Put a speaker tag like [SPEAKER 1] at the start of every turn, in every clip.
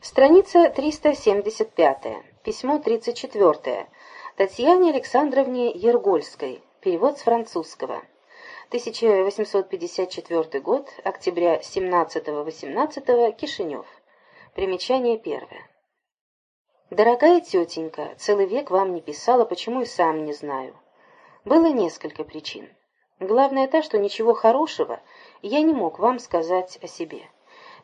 [SPEAKER 1] Страница 375. Письмо 34. Татьяне Александровне Ергольской. Перевод с французского. 1854 год, октября 17-18, Кишинев. Примечание первое. Дорогая тетенька, целый век вам не писала, почему и сам не знаю. Было несколько причин. Главное та, что ничего хорошего я не мог вам сказать о себе.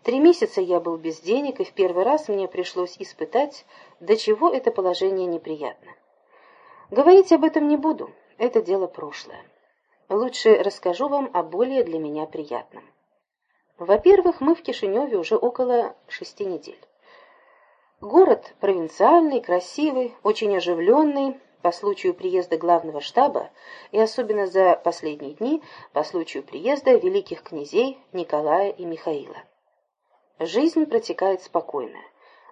[SPEAKER 1] Три месяца я был без денег, и в первый раз мне пришлось испытать, до чего это положение неприятно. Говорить об этом не буду, это дело прошлое. Лучше расскажу вам о более для меня приятном. Во-первых, мы в Кишиневе уже около шести недель. Город провинциальный, красивый, очень оживленный, по случаю приезда главного штаба и особенно за последние дни по случаю приезда великих князей Николая и Михаила. Жизнь протекает спокойно,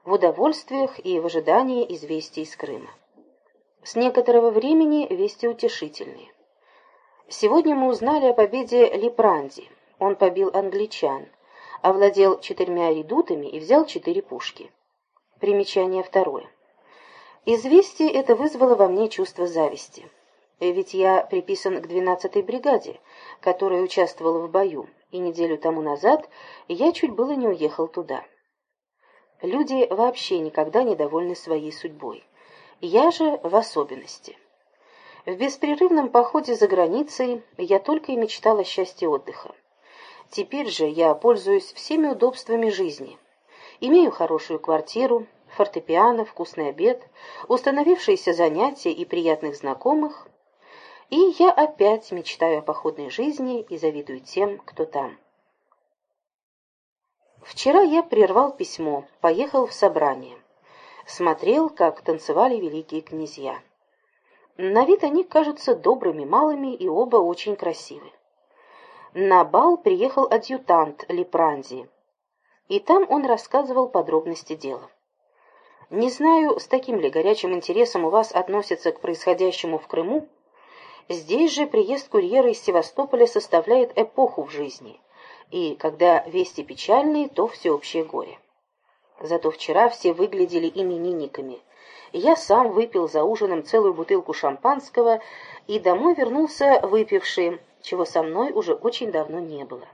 [SPEAKER 1] в удовольствиях и в ожидании известий из Крыма. С некоторого времени вести утешительные. Сегодня мы узнали о победе Липранди. Он побил англичан, овладел четырьмя редутами и взял четыре пушки. Примечание второе. Известие это вызвало во мне чувство зависти. Ведь я приписан к 12-й бригаде, которая участвовала в бою, и неделю тому назад я чуть было не уехал туда. Люди вообще никогда не довольны своей судьбой. Я же в особенности. В беспрерывном походе за границей я только и мечтал о счастье отдыха. Теперь же я пользуюсь всеми удобствами жизни. Имею хорошую квартиру, фортепиано, вкусный обед, установившиеся занятия и приятных знакомых, и я опять мечтаю о походной жизни и завидую тем, кто там. Вчера я прервал письмо, поехал в собрание. Смотрел, как танцевали великие князья. На вид они кажутся добрыми малыми и оба очень красивы. На бал приехал адъютант Лепранзи, и там он рассказывал подробности дела. Не знаю, с таким ли горячим интересом у вас относятся к происходящему в Крыму. Здесь же приезд курьера из Севастополя составляет эпоху в жизни. И когда вести печальные, то всеобщее горе. Зато вчера все выглядели именинниками. Я сам выпил за ужином целую бутылку шампанского и домой вернулся выпивший, чего со мной уже очень давно не было.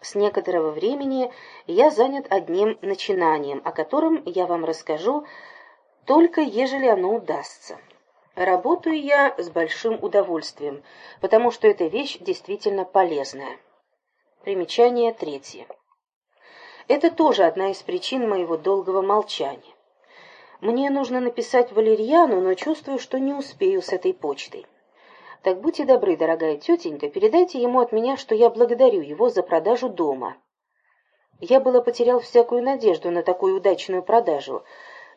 [SPEAKER 1] С некоторого времени я занят одним начинанием, о котором я вам расскажу, только ежели оно удастся. Работаю я с большим удовольствием, потому что эта вещь действительно полезная. Примечание третье. Это тоже одна из причин моего долгого молчания. Мне нужно написать Валерьяну, но чувствую, что не успею с этой почтой. Так будьте добры, дорогая тетенька, передайте ему от меня, что я благодарю его за продажу дома. Я было потерял всякую надежду на такую удачную продажу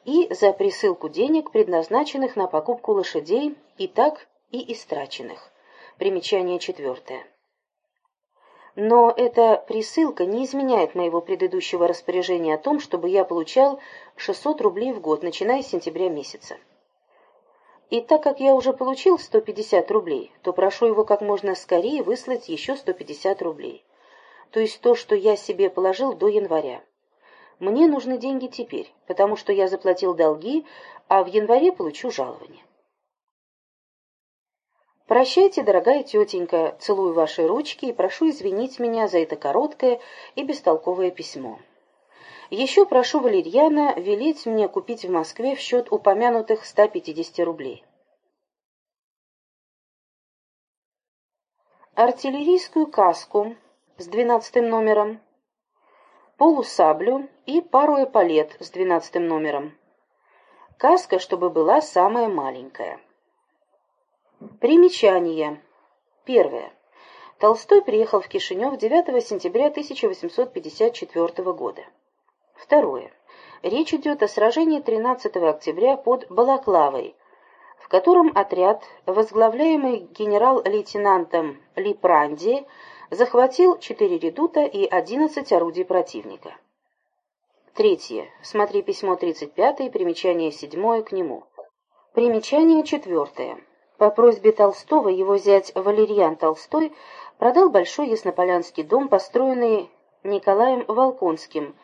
[SPEAKER 1] и за присылку денег, предназначенных на покупку лошадей, и так и истраченных. Примечание четвертое. Но эта присылка не изменяет моего предыдущего распоряжения о том, чтобы я получал 600 рублей в год, начиная с сентября месяца. И так как я уже получил 150 рублей, то прошу его как можно скорее выслать еще 150 рублей. То есть то, что я себе положил до января. Мне нужны деньги теперь, потому что я заплатил долги, а в январе получу жалование. Прощайте, дорогая тетенька, целую ваши ручки и прошу извинить меня за это короткое и бестолковое письмо. Еще прошу Валерьяна велеть мне купить в Москве в счет упомянутых 150 рублей. Артиллерийскую каску с 12 номером, полусаблю и пару эполет с 12 номером. Каска, чтобы была самая маленькая. Примечание. Первое. Толстой приехал в Кишинев 9 сентября 1854 года. Второе. Речь идет о сражении 13 октября под Балаклавой, в котором отряд, возглавляемый генерал-лейтенантом Липранди, захватил 4 редута и 11 орудий противника. Третье. Смотри письмо 35 и примечание 7 к нему. Примечание четвертое. По просьбе Толстого его зять Валерьян Толстой продал большой яснополянский дом, построенный Николаем Волконским,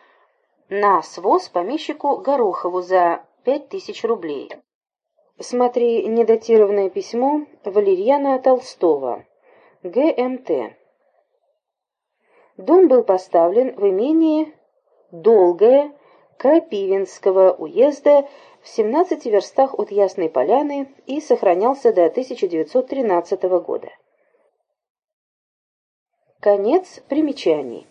[SPEAKER 1] на своз помещику Горохову за пять тысяч рублей. Смотри недатированное письмо Валерьяна Толстого. ГМТ. Дом был поставлен в имении Долгое Крапивинского уезда в 17 верстах от Ясной Поляны и сохранялся до 1913 года. Конец примечаний.